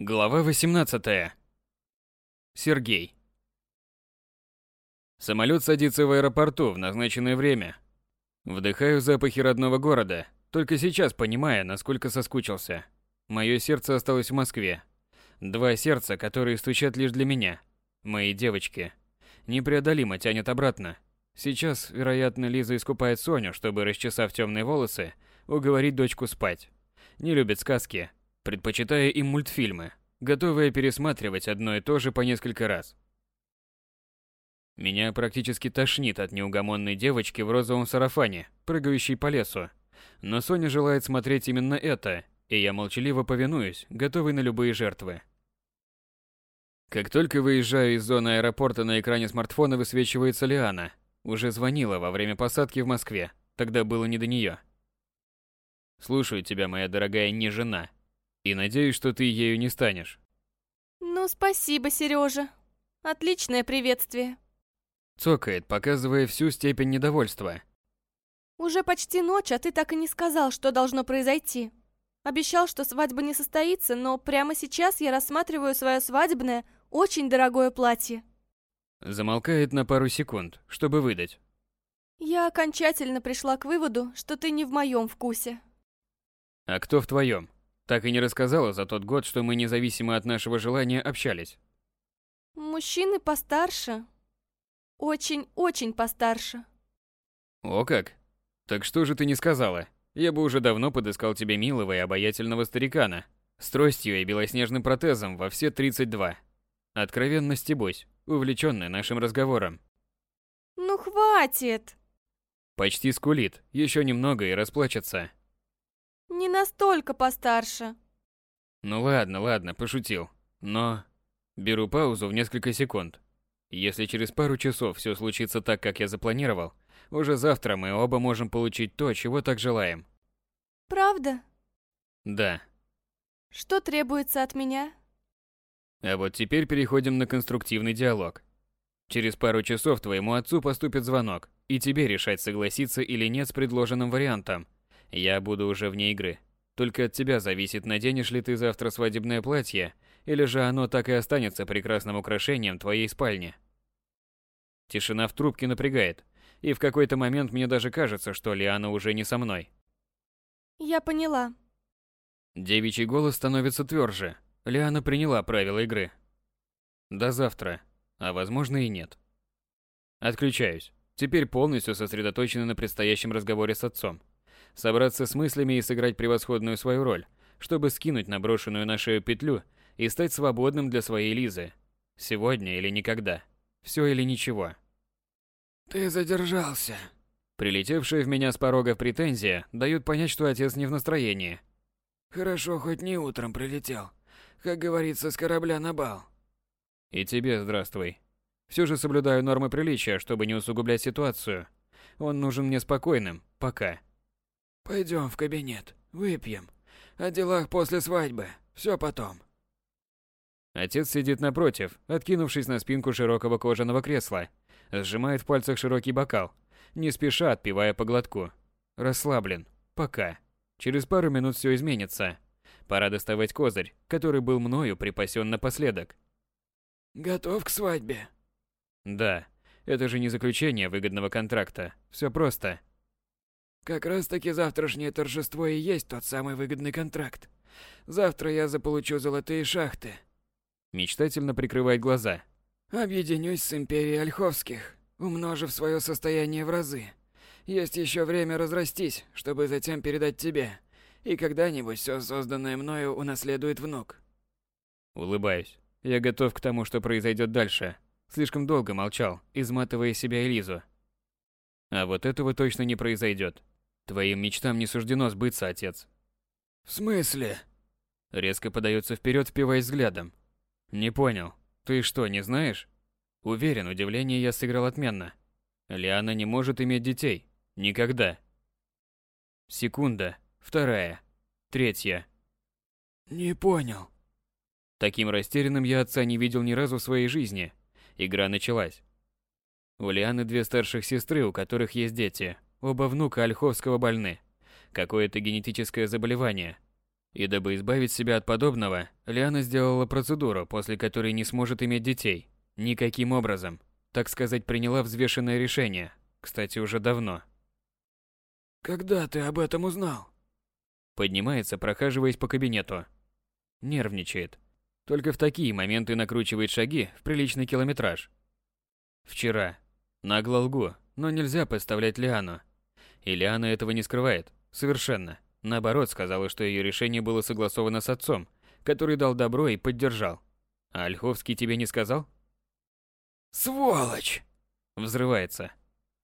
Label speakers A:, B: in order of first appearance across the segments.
A: Глава 18. Сергей. Самолет садится в аэропорту в назначенное время. Вдыхаю запахи родного города, только сейчас понимая, насколько соскучился. Мое сердце осталось в Москве. Два сердца, которые стучат лишь для меня. Мои девочки. Непреодолимо тянет обратно. Сейчас, вероятно, Лиза искупает Соню, чтобы, расчесав темные волосы, уговорить дочку спать. Не любит сказки, предпочитая им мультфильмы, готовые пересматривать одно и то же по несколько раз. Меня практически тошнит от неугомонной девочки в розовом сарафане, прыгающей по лесу. Но Соня желает смотреть именно это, и я молчаливо повинуюсь, готовый на любые жертвы. Как только выезжаю из зоны аэропорта, на экране смартфона высвечивается Лиана. Уже звонила во время посадки в Москве, тогда было не до нее. Слушаю тебя, моя дорогая не жена, и надеюсь, что ты ею не станешь.
B: Ну, спасибо, Сережа. Отличное приветствие.
A: Цокает, показывая всю степень недовольства.
B: Уже почти ночь, а ты так и не сказал, что должно произойти. Обещал, что свадьба не состоится, но прямо сейчас я рассматриваю свое свадебное, очень дорогое платье.
A: Замолкает на пару секунд, чтобы выдать.
B: Я окончательно пришла к выводу, что ты не в моем вкусе.
A: А кто в твоем? Так и не рассказала за тот год, что мы независимо от нашего желания общались.
B: Мужчины постарше. Очень-очень постарше.
A: О как? Так что же ты не сказала? Я бы уже давно подыскал тебе милого и обаятельного старикана с тростью и белоснежным протезом во все 32. Откровенно стебусь, увлечённая нашим разговором.
B: Ну хватит!
A: Почти скулит, еще немного и расплачется.
B: Не настолько постарше.
A: Ну ладно, ладно, пошутил. Но беру паузу в несколько секунд. Если через пару часов все случится так, как я запланировал, уже завтра мы оба можем получить то, чего так желаем.
B: Правда?
A: Да.
B: Что требуется от меня?
A: А вот теперь переходим на конструктивный диалог. Через пару часов твоему отцу поступит звонок, и тебе решать, согласиться или нет с предложенным вариантом – я буду уже вне игры. Только от тебя зависит, наденешь ли ты завтра свадебное платье, или же оно так и останется прекрасным украшением твоей спальни. Тишина в трубке напрягает, и в какой-то момент мне даже кажется, что Лиана уже не со мной.
B: Я поняла.
A: Девичий голос становится тверже. Лиана приняла правила игры. До завтра, а возможно и нет. Отключаюсь. Теперь полностью сосредоточена на предстоящем разговоре с отцом собраться с мыслями и сыграть превосходную свою роль, чтобы скинуть наброшенную на шею петлю и стать свободным для своей Лизы. Сегодня или никогда. Все или ничего.
C: «Ты задержался».
A: Прилетевшая в меня с порога претензия дают понять, что отец не в настроении.
C: «Хорошо, хоть не утром прилетел. Как говорится, с корабля на бал».
A: «И тебе здравствуй. Все же соблюдаю нормы приличия, чтобы не усугублять ситуацию. Он нужен мне спокойным, пока».
C: Пойдем в кабинет, выпьем. О делах после свадьбы, все потом.
A: Отец сидит напротив, откинувшись на спинку широкого кожаного кресла, сжимает в пальцах широкий бокал, не спеша отпивая по глотку. Расслаблен. Пока. Через пару минут все изменится. Пора доставать козырь, который был мною припасен напоследок.
C: Готов к свадьбе?
A: Да. Это же не заключение выгодного контракта. Все просто.
C: Как раз-таки завтрашнее торжество и есть тот самый выгодный контракт. Завтра я заполучу золотые шахты.
A: Мечтательно прикрывает глаза.
C: Объединюсь с империей Ольховских, умножив свое состояние в разы. Есть еще время разрастись, чтобы затем передать тебе. И когда-нибудь все созданное мною унаследует внук.
A: Улыбаюсь. Я готов к тому, что произойдет дальше. Слишком долго молчал, изматывая себя и Лизу. А вот этого точно не произойдет. Твоим мечтам не суждено сбыться, отец.
C: В смысле?
A: Резко подается вперед, впиваясь взглядом. Не понял. Ты что, не знаешь? Уверен, удивление я сыграл отменно. Лиана не может иметь детей. Никогда. Секунда. Вторая. Третья.
C: Не понял.
A: Таким растерянным я отца не видел ни разу в своей жизни. Игра началась. У Лианы две старших сестры, у которых есть дети. Оба внука Ольховского больны. Какое-то генетическое заболевание. И дабы избавить себя от подобного, Лиана сделала процедуру, после которой не сможет иметь детей. Никаким образом. Так сказать, приняла взвешенное решение. Кстати, уже давно.
C: «Когда ты об этом узнал?»
A: Поднимается, прохаживаясь по кабинету. Нервничает. Только в такие моменты накручивает шаги в приличный километраж. Вчера. Нагло лгу, но нельзя подставлять Лиану. И Лиана этого не скрывает. Совершенно. Наоборот, сказала, что ее решение было согласовано с отцом, который дал добро и поддержал. А Ольховский тебе не сказал?
C: «Сволочь!»
A: Взрывается.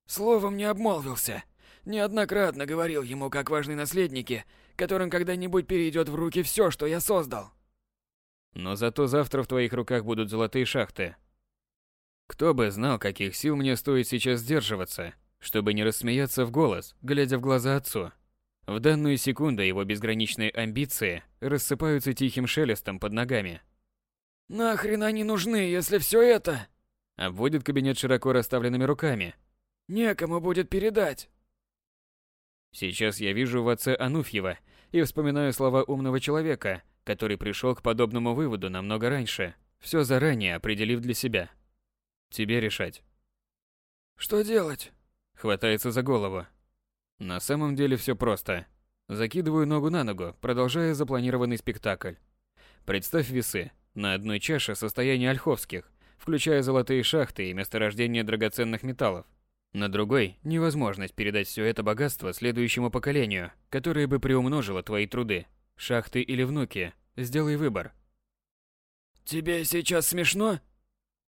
C: Словом не обмолвился. Неоднократно говорил ему, как важны наследники, которым когда-нибудь перейдет в руки все, что я создал.
A: Но зато завтра в твоих руках будут золотые шахты. Кто бы знал, каких сил мне стоит сейчас сдерживаться, чтобы не рассмеяться в голос, глядя в глаза отцу. В данную секунду его безграничные амбиции рассыпаются тихим шелестом под ногами.
C: «Нахрен они нужны, если все это...»
A: Обводит кабинет широко расставленными руками.
C: «Некому будет передать».
A: Сейчас я вижу в отце Ануфьева и вспоминаю слова умного человека, который пришел к подобному выводу намного раньше, все заранее определив для себя. Тебе решать.
C: «Что делать?»
A: Хватается за голову. На самом деле все просто. Закидываю ногу на ногу, продолжая запланированный спектакль. Представь весы. На одной чаше состояние ольховских, включая золотые шахты и месторождение драгоценных металлов. На другой – невозможность передать все это богатство следующему поколению, которое бы приумножило твои труды. Шахты или внуки. Сделай выбор.
C: «Тебе сейчас смешно?»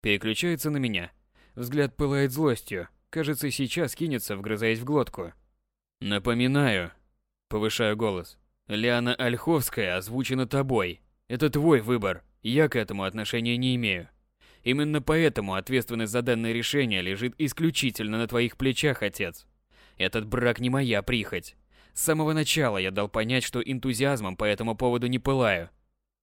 A: Переключается на меня. Взгляд пылает злостью. Кажется, сейчас кинется, вгрызаясь в глотку. Напоминаю. Повышаю голос. Лиана Ольховская озвучена тобой. Это твой выбор. Я к этому отношения не имею. Именно поэтому ответственность за данное решение лежит исключительно на твоих плечах, отец. Этот брак не моя прихоть. С самого начала я дал понять, что энтузиазмом по этому поводу не пылаю.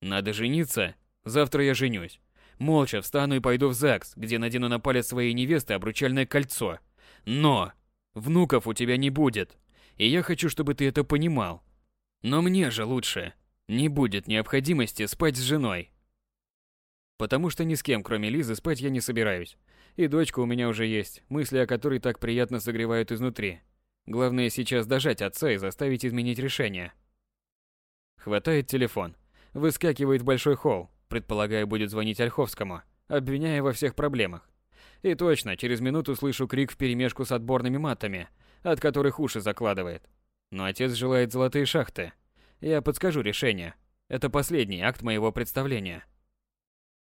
A: Надо жениться? Завтра я женюсь. Молча встану и пойду в ЗАГС, где надену на палец своей невесты обручальное кольцо. Но внуков у тебя не будет. И я хочу, чтобы ты это понимал. Но мне же лучше. Не будет необходимости спать с женой. Потому что ни с кем, кроме Лизы, спать я не собираюсь. И дочка у меня уже есть, мысли о которой так приятно согревают изнутри. Главное сейчас дожать отца и заставить изменить решение. Хватает телефон. Выскакивает большой холл. Предполагаю, будет звонить Ольховскому, обвиняя во всех проблемах. И точно, через минуту слышу крик вперемешку с отборными матами, от которых уши закладывает. Но отец желает золотые шахты. Я подскажу решение. Это последний акт моего представления.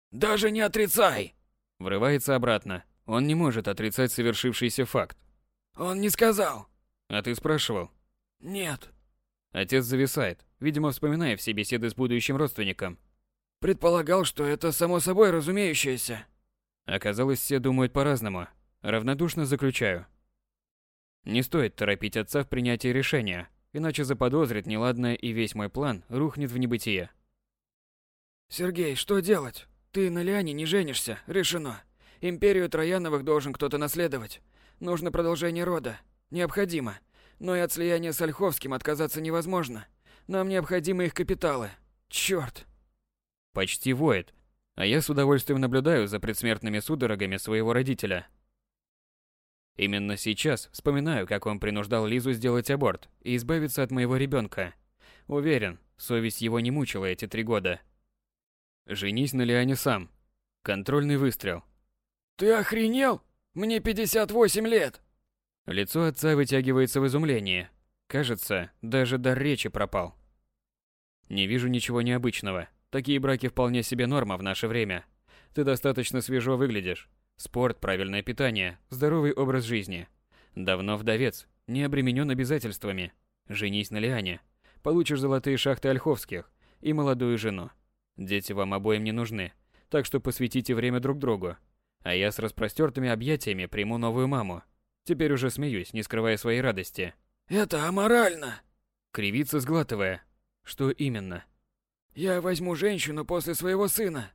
C: «Даже не отрицай!»
A: Врывается обратно. Он не может отрицать совершившийся факт.
C: «Он не сказал!»
A: А ты спрашивал?
C: «Нет».
A: Отец зависает, видимо, вспоминая все беседы с будущим родственником.
C: Предполагал, что это само собой разумеющееся.
A: Оказалось, все думают по-разному. Равнодушно заключаю. Не стоит торопить отца в принятии решения, иначе заподозрит неладное и весь мой план рухнет в небытие.
C: «Сергей, что делать? Ты на Лиане не женишься, решено. Империю Трояновых должен кто-то наследовать. Нужно продолжение рода. Необходимо. Но и от слияния с Ольховским отказаться невозможно. Нам необходимы их капиталы. Чёрт!»
A: Почти воет, а я с удовольствием наблюдаю за предсмертными судорогами своего родителя. Именно сейчас вспоминаю, как он принуждал Лизу сделать аборт и избавиться от моего ребенка. Уверен, совесть его не мучила эти три года. Женись на Лиане сам. Контрольный выстрел.
C: «Ты охренел? Мне 58 лет!»
A: Лицо отца вытягивается в изумлении. Кажется, даже дар речи пропал. Не вижу ничего необычного. Такие браки вполне себе норма в наше время. Ты достаточно свежо выглядишь. Спорт, правильное питание, здоровый образ жизни. Давно вдовец, не обременен обязательствами. Женись на Лиане. Получишь золотые шахты Ольховских и молодую жену. Дети вам обоим не нужны, так что посвятите время друг другу. А я с распростертыми объятиями приму новую маму. Теперь уже смеюсь, не скрывая своей радости.
C: «Это аморально!»
A: Кривится, сглатывая. Что именно?
C: «Я возьму женщину после своего сына».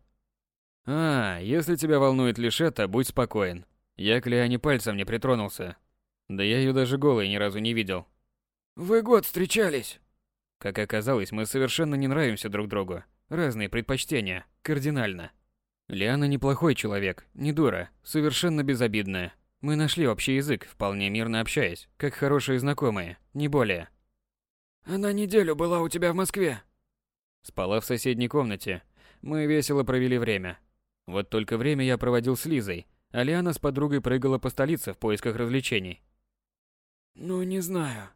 A: А, если тебя волнует лишь это, будь спокоен. Я к Лиане пальцем не притронулся. Да я ее даже голой ни разу не видел.
C: «Вы год встречались?»
A: Как оказалось, мы совершенно не нравимся друг другу. Разные предпочтения, кардинально. Лиана неплохой человек, не дура, совершенно безобидная. Мы нашли общий язык, вполне мирно общаясь, как хорошие знакомые, не более.
C: Она неделю была у тебя в Москве.
A: Спала в соседней комнате. Мы весело провели время. Вот только время я проводил с Лизой, а Лиана с подругой прыгала по столице в поисках развлечений.
C: Ну, не знаю.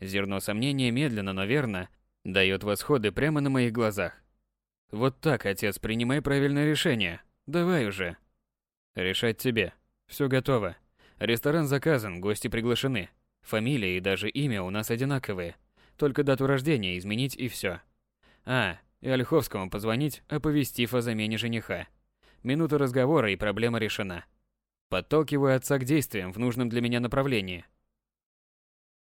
A: Зерно сомнения медленно, но верно дает восходы прямо на моих глазах. Вот так, отец, принимай правильное решение. Давай уже. Решать тебе. Все готово. Ресторан заказан, гости приглашены. Фамилия и даже имя у нас одинаковые. Только дату рождения изменить и все. А, и Ольховскому позвонить, оповестив о замене жениха. Минута разговора и проблема решена. Подталкиваю отца к действиям в нужном для меня направлении.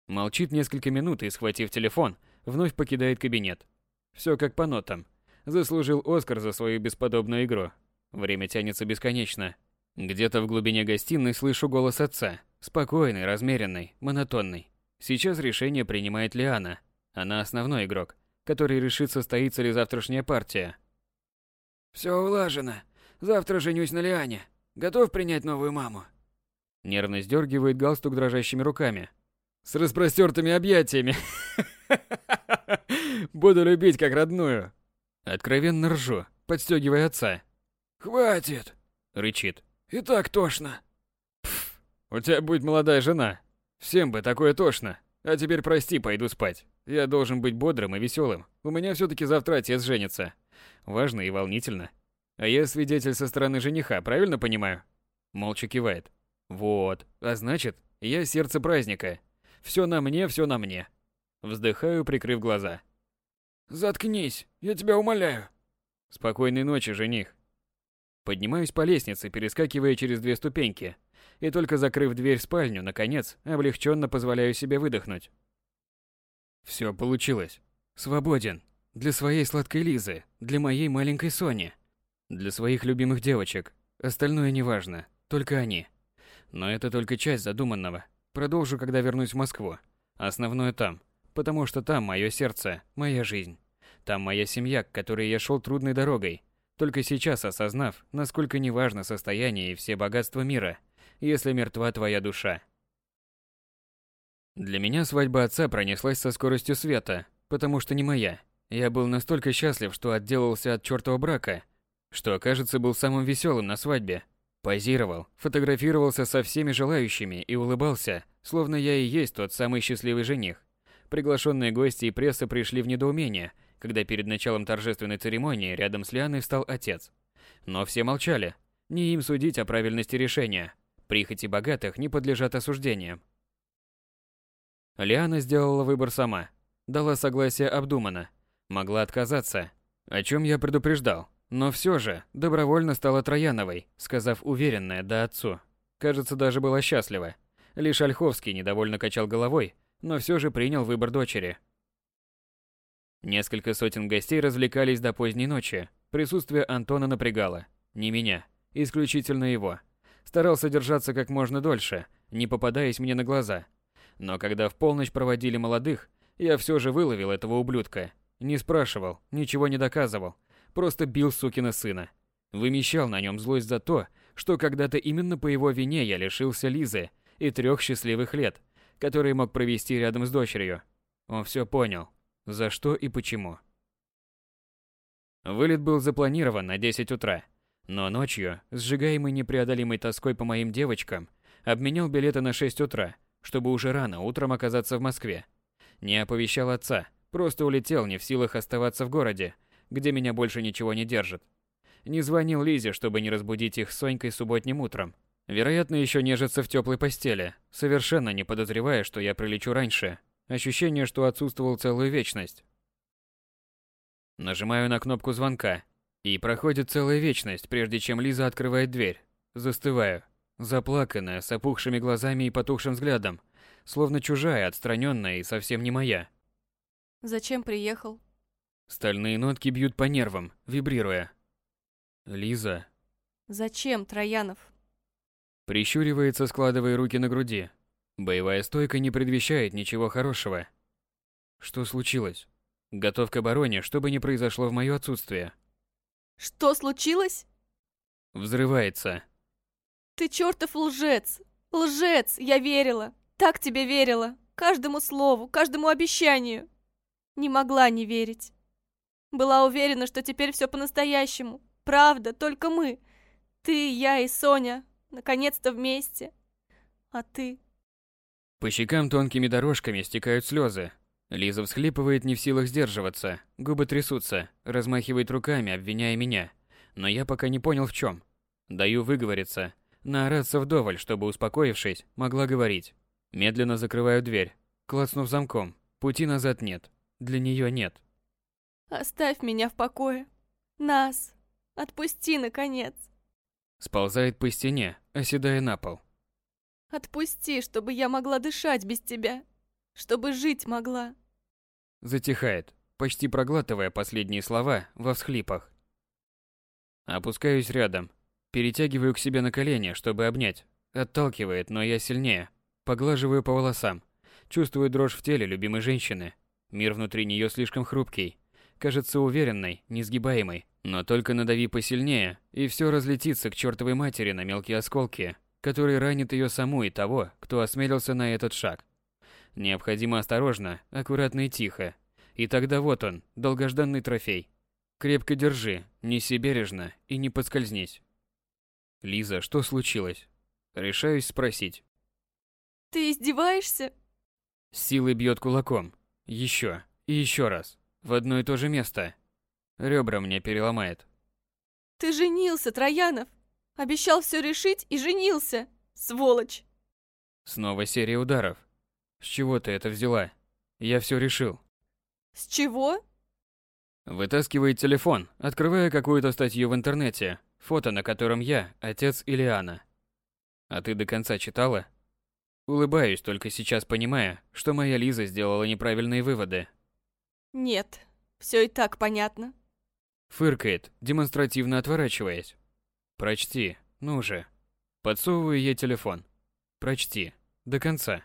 A: Молчит несколько минут и, схватив телефон, вновь покидает кабинет. Все как по нотам. Заслужил Оскар за свою бесподобную игру. Время тянется бесконечно. Где-то в глубине гостиной слышу голос отца. Спокойный, размеренный, монотонный. Сейчас решение принимает Лиана. Она основной игрок, который решит, состоится ли завтрашняя партия.
C: Все улажено. Завтра женюсь на Лиане. Готов принять новую маму?
A: Нервно сдергивает галстук дрожащими руками. С распростертыми объятиями. Буду любить как родную. Откровенно ржу, подстегивая отца.
C: «Хватит!»
A: — рычит.
C: «И так тошно!»
A: «Пф, у тебя будет молодая жена. Всем бы такое тошно. А теперь прости, пойду спать. Я должен быть бодрым и веселым. У меня все-таки завтра отец женится. Важно и волнительно. А я свидетель со стороны жениха, правильно понимаю?» Молча кивает. «Вот, а значит, я сердце праздника. Все на мне, все на мне». Вздыхаю, прикрыв глаза.
C: Заткнись, я тебя умоляю.
A: Спокойной ночи, жених. Поднимаюсь по лестнице, перескакивая через две ступеньки, и только закрыв дверь в спальню, наконец, облегченно позволяю себе выдохнуть. Все получилось. Свободен. Для своей сладкой Лизы, для моей маленькой Сони, для своих любимых девочек. Остальное неважно, только они. Но это только часть задуманного. Продолжу, когда вернусь в Москву. Основное там потому что там мое сердце, моя жизнь. Там моя семья, к которой я шел трудной дорогой, только сейчас осознав, насколько неважно состояние и все богатства мира, если мертва твоя душа. Для меня свадьба отца пронеслась со скоростью света, потому что не моя. Я был настолько счастлив, что отделался от чертова брака, что, кажется, был самым веселым на свадьбе. Позировал, фотографировался со всеми желающими и улыбался, словно я и есть тот самый счастливый жених. Приглашенные гости и пресса пришли в недоумение, когда перед началом торжественной церемонии рядом с Лианой встал отец. Но все молчали. Не им судить о правильности решения. Прихоти богатых не подлежат осуждениям. Лиана сделала выбор сама. Дала согласие обдуманно. Могла отказаться, о чем я предупреждал. Но все же добровольно стала Трояновой, сказав уверенное «да» отцу. Кажется, даже была счастлива. Лишь Ольховский недовольно качал головой, но все же принял выбор дочери. Несколько сотен гостей развлекались до поздней ночи. Присутствие Антона напрягало. Не меня, исключительно его. Старался держаться как можно дольше, не попадаясь мне на глаза. Но когда в полночь проводили молодых, я все же выловил этого ублюдка. Не спрашивал, ничего не доказывал. Просто бил сукина сына. Вымещал на нем злость за то, что когда-то именно по его вине я лишился Лизы и трех счастливых лет, который мог провести рядом с дочерью. Он все понял, за что и почему. Вылет был запланирован на 10 утра, но ночью, сжигаемый непреодолимой тоской по моим девочкам, обменял билеты на 6 утра, чтобы уже рано утром оказаться в Москве. Не оповещал отца, просто улетел не в силах оставаться в городе, где меня больше ничего не держит. Не звонил Лизе, чтобы не разбудить их с Сонькой субботним утром, Вероятно, еще нежится в теплой постели, совершенно не подозревая, что я прилечу раньше. Ощущение, что отсутствовал целую вечность. Нажимаю на кнопку звонка, и проходит целая вечность, прежде чем Лиза открывает дверь. Застываю, заплаканная, с опухшими глазами и потухшим взглядом, словно чужая, отстраненная и совсем не моя.
B: Зачем приехал?
A: Стальные нотки бьют по нервам, вибрируя. Лиза.
B: Зачем, Троянов?
A: Прищуривается, складывая руки на груди. Боевая стойка не предвещает ничего хорошего. Что случилось? Готов к обороне, чтобы не произошло в моё отсутствие.
B: Что случилось?
A: Взрывается.
B: Ты чертов лжец! Лжец! Я верила! Так тебе верила! Каждому слову, каждому обещанию! Не могла не верить. Была уверена, что теперь все по-настоящему. Правда, только мы. Ты, я и Соня. Наконец-то вместе. А ты?
A: По щекам тонкими дорожками стекают слезы. Лиза всхлипывает, не в силах сдерживаться. Губы трясутся, размахивает руками, обвиняя меня. Но я пока не понял в чем. Даю выговориться, наораться вдоволь, чтобы, успокоившись, могла говорить. Медленно закрываю дверь, клацнув замком. Пути назад нет. Для нее нет.
B: Оставь меня в покое. Нас. Отпусти, наконец.
A: Сползает по стене, оседая на пол.
B: Отпусти, чтобы я могла дышать без тебя. Чтобы жить могла.
A: Затихает, почти проглатывая последние слова во всхлипах. Опускаюсь рядом, перетягиваю к себе на колени, чтобы обнять. Отталкивает, но я сильнее. Поглаживаю по волосам. Чувствую дрожь в теле любимой женщины. Мир внутри нее слишком хрупкий. Кажется уверенной, несгибаемой. Но только надави посильнее, и все разлетится к чертовой матери на мелкие осколки, которые ранят ее саму и того, кто осмелился на этот шаг. Необходимо осторожно, аккуратно и тихо. И тогда вот он, долгожданный трофей. Крепко держи, неси бережно и не подскользнись. Лиза, что случилось? Решаюсь спросить.
B: Ты издеваешься?
A: С силой бьет кулаком. Еще и еще раз. В одно и то же место. Ребра мне переломает.
B: Ты женился, Троянов. Обещал все решить и женился. Сволочь.
A: Снова серия ударов. С чего ты это взяла? Я все решил.
B: С чего?
A: Вытаскивает телефон, открывая какую-то статью в интернете, фото на котором я, отец Илиана. А ты до конца читала? Улыбаюсь, только сейчас понимая, что моя Лиза сделала неправильные выводы.
B: Нет, все и так понятно.
A: Фыркает, демонстративно отворачиваясь. Прочти, ну же. Подсовываю ей телефон. Прочти. До конца.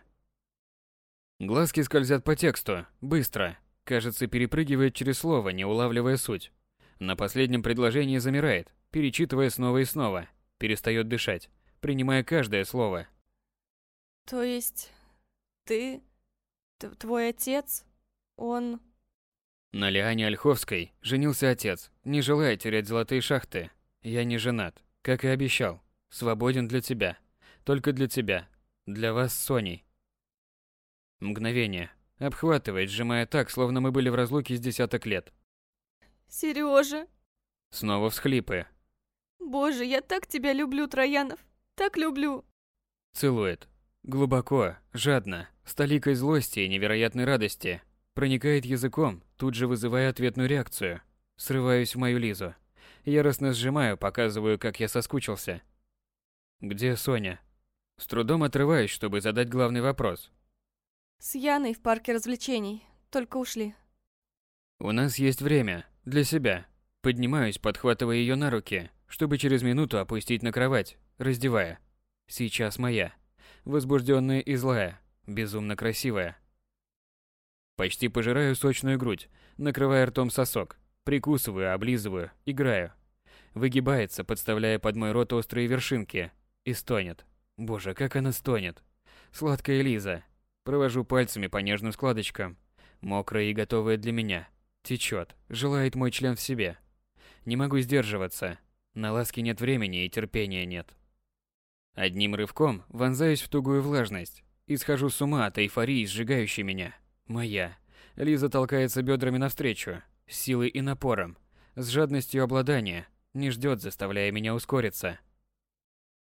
A: Глазки скользят по тексту, быстро. Кажется, перепрыгивает через слово, не улавливая суть. На последнем предложении замирает, перечитывая снова и снова. Перестает дышать, принимая каждое слово.
B: То есть ты... твой отец, он...
A: На Лиане Ольховской женился отец, не желая терять золотые шахты. Я не женат, как и обещал. Свободен для тебя. Только для тебя. Для вас Соней. Мгновение. Обхватывает, сжимая так, словно мы были в разлуке с десяток лет.
B: Сережа.
A: Снова всхлипы.
B: Боже, я так тебя люблю, Троянов. Так люблю.
A: Целует. Глубоко, жадно, с толикой злости и невероятной радости. Проникает языком, тут же вызывая ответную реакцию. Срываюсь в мою Лизу. Яростно сжимаю, показываю, как я соскучился. Где Соня? С трудом отрываюсь, чтобы задать главный вопрос.
B: С Яной в парке развлечений. Только ушли.
A: У нас есть время. Для себя. Поднимаюсь, подхватывая ее на руки, чтобы через минуту опустить на кровать, раздевая. Сейчас моя. Возбужденная и злая. Безумно красивая. Почти пожираю сочную грудь, накрывая ртом сосок. Прикусываю, облизываю, играю. Выгибается, подставляя под мой рот острые вершинки. И стонет. Боже, как она стонет. Сладкая Лиза. Провожу пальцами по нежным складочкам. Мокрая и готовая для меня. Течет, желает мой член в себе. Не могу сдерживаться. На ласки нет времени и терпения нет. Одним рывком вонзаюсь в тугую влажность и схожу с ума от эйфории, сжигающей меня. Моя. Лиза толкается бедрами навстречу, силой и напором, с жадностью обладания, не ждет, заставляя меня ускориться.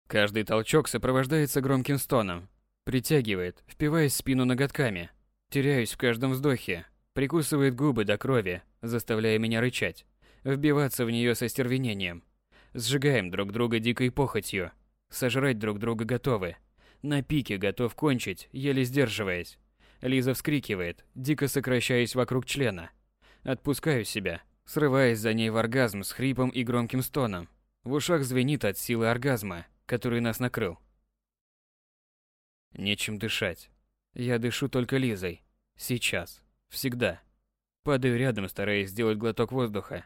A: Каждый толчок сопровождается громким стоном, притягивает, впиваясь в спину ноготками. Теряюсь в каждом вздохе, прикусывает губы до крови, заставляя меня рычать, вбиваться в нее со стервенением. Сжигаем друг друга дикой похотью, сожрать друг друга готовы. На пике готов кончить, еле сдерживаясь. Лиза вскрикивает, дико сокращаясь вокруг члена. Отпускаю себя, срываясь за ней в оргазм с хрипом и громким стоном. В ушах звенит от силы оргазма, который нас накрыл. Нечем дышать. Я дышу только Лизой. Сейчас. Всегда. Падаю рядом, стараясь сделать глоток воздуха.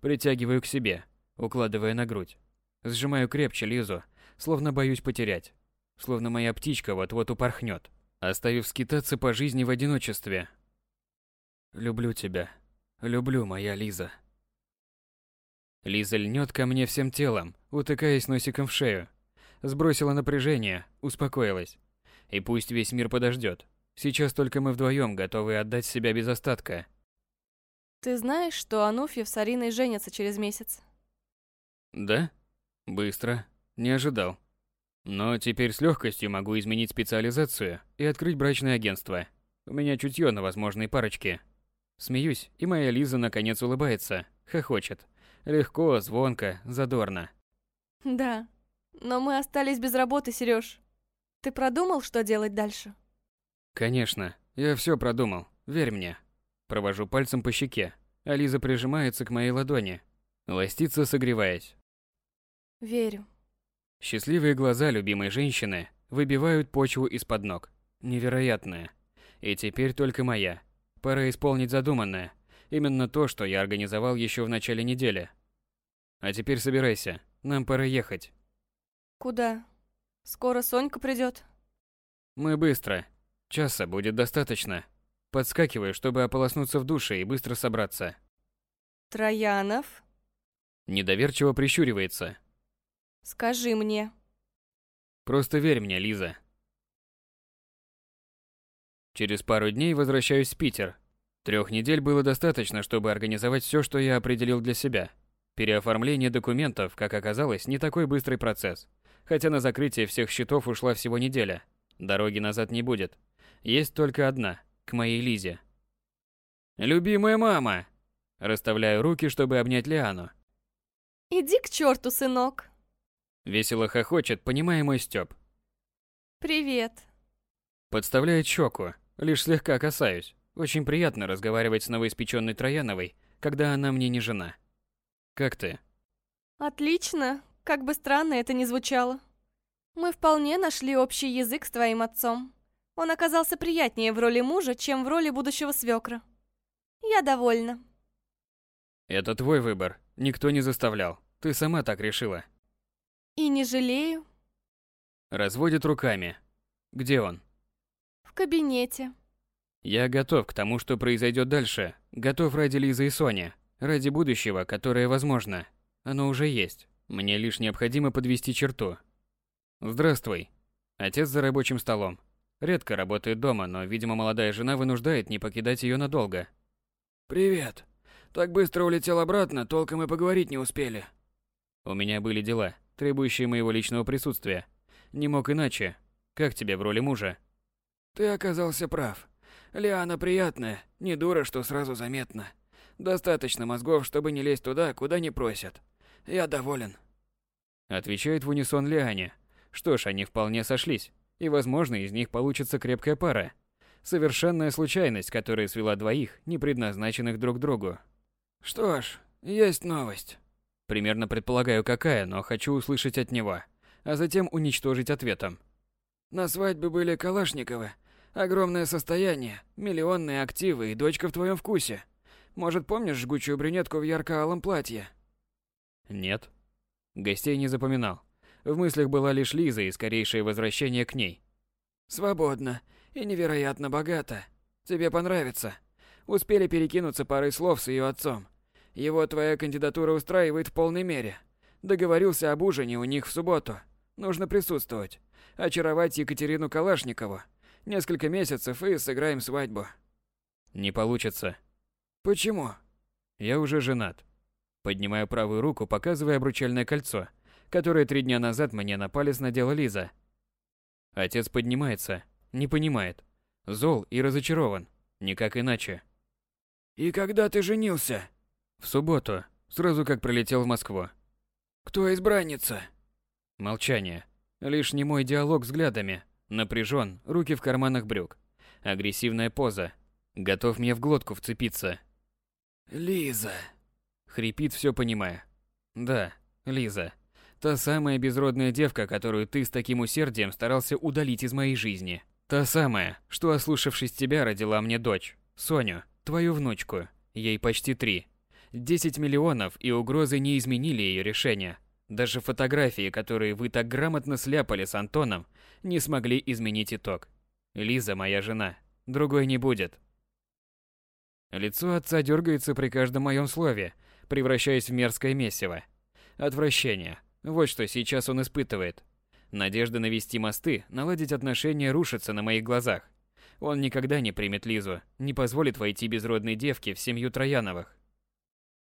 A: Притягиваю к себе, укладывая на грудь. Сжимаю крепче Лизу, словно боюсь потерять. Словно моя птичка вот-вот упорхнет, оставив скитаться по жизни в одиночестве. Люблю тебя. Люблю, моя Лиза. Лиза льнет ко мне всем телом, утыкаясь носиком в шею. Сбросила напряжение, успокоилась. И пусть весь мир подождет. Сейчас только мы вдвоем готовы отдать себя без остатка.
B: Ты знаешь, что Ануфьев с Ариной женятся через месяц?
A: Да? Быстро. Не ожидал. Но теперь с легкостью могу изменить специализацию и открыть брачное агентство. У меня чутье на возможные парочки. Смеюсь, и моя Лиза наконец улыбается, хохочет. Легко, звонко, задорно.
B: Да. Но мы остались без работы, Серёж. Ты продумал, что делать дальше?
A: Конечно. Я все продумал. Верь мне. Провожу пальцем по щеке, а Лиза прижимается к моей ладони, ластится, согреваясь.
B: Верю.
A: Счастливые глаза любимой женщины выбивают почву из-под ног. Невероятное. И теперь только моя. Пора исполнить задуманное. Именно то, что я организовал еще в начале недели. А теперь собирайся. Нам пора ехать.
B: Куда? Скоро Сонька придет.
A: Мы быстро. Часа будет достаточно. Подскакиваю, чтобы ополоснуться в душе и быстро собраться.
B: Троянов?
A: Недоверчиво прищуривается.
B: Скажи мне.
A: Просто верь мне, Лиза. Через пару дней возвращаюсь в Питер. Трех недель было достаточно, чтобы организовать все, что я определил для себя. Переоформление документов, как оказалось, не такой быстрый процесс. Хотя на закрытие всех счетов ушла всего неделя. Дороги назад не будет. Есть только одна к моей Лизе. «Любимая мама!» Расставляю руки, чтобы обнять Лиану.
B: Иди к черту, сынок.
A: Весело хохочет, понимая мой стёб.
B: Привет.
A: Подставляет щеку, лишь слегка касаюсь. Очень приятно разговаривать с новоиспеченной Трояновой, когда она мне не жена. Как ты?
B: Отлично. Как бы странно это ни звучало. Мы вполне нашли общий язык с твоим отцом. Он оказался приятнее в роли мужа, чем в роли будущего свекра. Я довольна.
A: Это твой выбор. Никто не заставлял. Ты сама так решила.
B: И не жалею.
A: Разводит руками. Где он?
B: В кабинете.
A: Я готов к тому, что произойдет дальше. Готов ради Лизы и Сони. Ради будущего, которое возможно. Оно уже есть. Мне лишь необходимо подвести черту. Здравствуй. Отец за рабочим столом. Редко работает дома, но, видимо, молодая жена вынуждает не покидать ее надолго.
C: Привет. Так быстро улетел обратно, толком и поговорить не успели.
A: У меня были дела, требующие моего личного присутствия. Не мог иначе. Как тебе в роли мужа?
C: Ты оказался прав. Лиана приятная, не дура, что сразу заметно. Достаточно мозгов, чтобы не лезть туда, куда не просят. Я доволен.
A: Отвечает в унисон Лиане. Что ж, они вполне сошлись и, возможно, из них получится крепкая пара. Совершенная случайность, которая свела двоих, не предназначенных друг другу.
C: Что ж, есть новость.
A: Примерно предполагаю, какая, но хочу услышать от него, а затем уничтожить ответом.
C: На свадьбе были Калашниковы. Огромное состояние, миллионные активы и дочка в твоем вкусе. Может, помнишь жгучую брюнетку в ярко-алом платье?
A: Нет. Гостей не запоминал. В мыслях была лишь Лиза и скорейшее возвращение к ней.
C: Свободно и невероятно богато. Тебе понравится. Успели перекинуться парой слов с ее отцом. Его твоя кандидатура устраивает в полной мере. Договорился об ужине у них в субботу. Нужно присутствовать. Очаровать Екатерину Калашникову. Несколько месяцев и сыграем свадьбу.
A: Не получится.
C: Почему?
A: Я уже женат. Поднимаю правую руку, показывая обручальное кольцо – которое три дня назад мне на палец надела Лиза. Отец поднимается, не понимает. Зол и разочарован. Никак иначе.
C: «И когда ты женился?»
A: «В субботу, сразу как прилетел в Москву».
C: «Кто избранница?»
A: Молчание. Лишь немой диалог взглядами. Напряжен, руки в карманах брюк. Агрессивная поза. Готов мне в глотку вцепиться.
C: «Лиза!»
A: Хрипит, все понимая. «Да, Лиза. Та самая безродная девка, которую ты с таким усердием старался удалить из моей жизни. Та самая, что, ослушавшись тебя, родила мне дочь, Соню, твою внучку. ей почти три. 10 миллионов и угрозы не изменили ее решение. Даже фотографии, которые вы так грамотно сляпали с Антоном, не смогли изменить итог. Лиза моя жена. Другой не будет. Лицо отца дергается при каждом моем слове, превращаясь в мерзкое месиво. Отвращение. Вот что сейчас он испытывает. Надежда навести мосты, наладить отношения рушится на моих глазах. Он никогда не примет Лизу, не позволит войти безродной девке в семью Трояновых.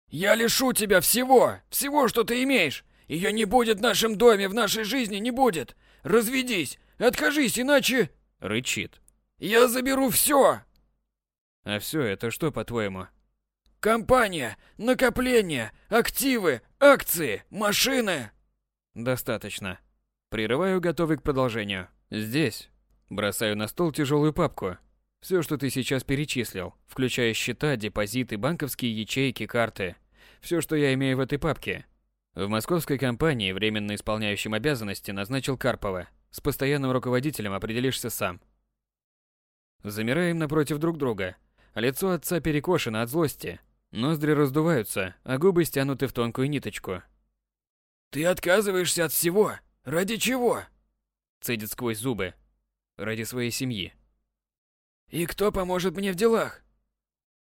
C: «Я лишу тебя всего! Всего, что ты имеешь! Ее не будет в нашем доме, в нашей жизни не будет! Разведись! Откажись, иначе...»
A: Рычит.
C: «Я заберу все!»
A: А все это что, по-твоему?
C: Компания, накопления, активы, акции, машины.
A: Достаточно. Прерываю, готовый к продолжению. Здесь. Бросаю на стол тяжелую папку. Все, что ты сейчас перечислил, включая счета, депозиты, банковские ячейки, карты. Все, что я имею в этой папке. В московской компании временно исполняющим обязанности назначил Карпова. С постоянным руководителем определишься сам. Замираем напротив друг друга. Лицо отца перекошено от злости. Ноздри раздуваются, а губы стянуты в тонкую ниточку.
C: «Ты отказываешься от всего? Ради чего?»
A: Цедит сквозь зубы. Ради своей семьи.
C: «И кто поможет мне в делах?»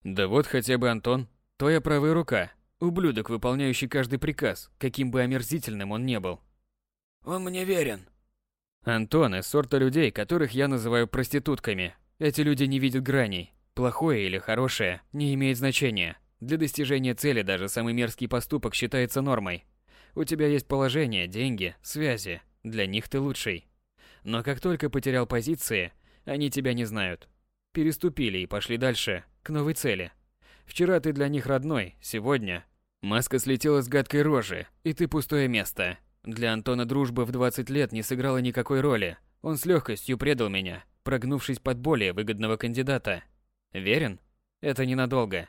A: Да вот хотя бы Антон, твоя правая рука, ублюдок, выполняющий каждый приказ, каким бы омерзительным он не был.
C: Он мне верен.
A: Антон из сорта людей, которых я называю проститутками. Эти люди не видят граней. Плохое или хорошее не имеет значения. Для достижения цели даже самый мерзкий поступок считается нормой. У тебя есть положение, деньги, связи. Для них ты лучший. Но как только потерял позиции, они тебя не знают. Переступили и пошли дальше, к новой цели. Вчера ты для них родной, сегодня маска слетела с гадкой рожи, и ты пустое место. Для Антона дружба в 20 лет не сыграла никакой роли. Он с легкостью предал меня, прогнувшись под более выгодного кандидата. Верен? Это ненадолго.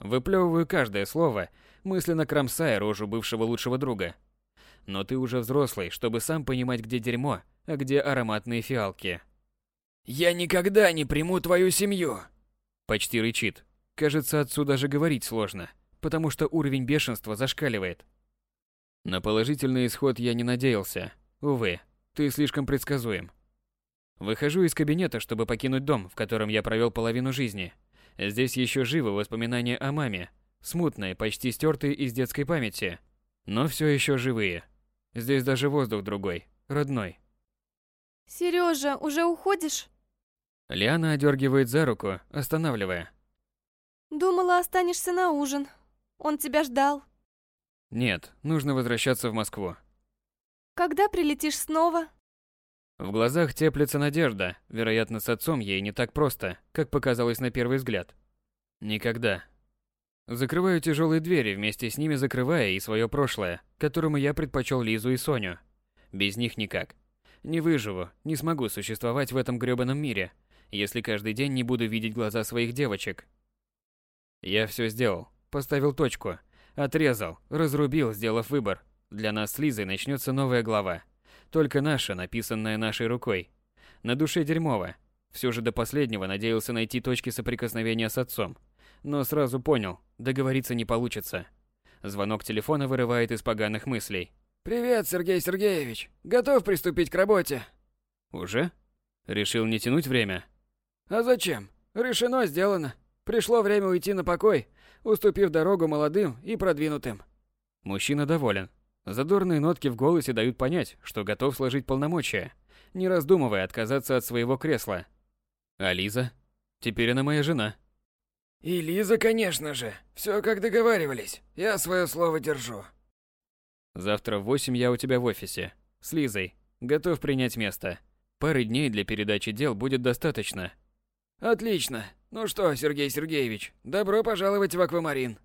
A: Выплевываю каждое слово, мысленно кромсая рожу бывшего лучшего друга. Но ты уже взрослый, чтобы сам понимать, где дерьмо, а где ароматные фиалки.
C: «Я никогда не приму твою семью!»
A: Почти рычит. Кажется, отцу даже говорить сложно, потому что уровень бешенства зашкаливает. На положительный исход я не надеялся. Увы, ты слишком предсказуем. Выхожу из кабинета, чтобы покинуть дом, в котором я провел половину жизни. Здесь еще живы воспоминания о маме, смутные, почти стертые из детской памяти, но все еще живые. Здесь даже воздух другой, родной.
B: Сережа, уже уходишь?
A: Лиана одергивает за руку, останавливая.
B: Думала, останешься на ужин. Он тебя ждал.
A: Нет, нужно возвращаться в Москву.
B: Когда прилетишь снова?
A: В глазах теплится надежда. Вероятно, с отцом ей не так просто, как показалось на первый взгляд. Никогда. Закрываю тяжелые двери, вместе с ними закрывая и свое прошлое, которому я предпочел Лизу и Соню. Без них никак. Не выживу, не смогу существовать в этом грёбаном мире, если каждый день не буду видеть глаза своих девочек. Я все сделал, поставил точку, отрезал, разрубил, сделав выбор. Для нас с Лизой начнется новая глава. Только наша, написанная нашей рукой. На душе дерьмово. Все же до последнего надеялся найти точки соприкосновения с отцом. Но сразу понял, договориться не получится. Звонок телефона вырывает из поганых мыслей.
C: «Привет, Сергей Сергеевич. Готов приступить к работе?»
A: «Уже?» Решил не тянуть время?
C: «А зачем? Решено, сделано. Пришло время уйти на покой, уступив дорогу молодым и продвинутым».
A: Мужчина доволен. Задорные нотки в голосе дают понять, что готов сложить полномочия, не раздумывая отказаться от своего кресла. А Лиза? Теперь она моя жена.
C: «И Лиза, конечно же. Все как договаривались. Я свое слово держу».
A: Завтра в восемь я у тебя в офисе. С Лизой. Готов принять место. Пары дней для передачи дел будет достаточно.
C: Отлично. Ну что, Сергей Сергеевич, добро пожаловать в Аквамарин.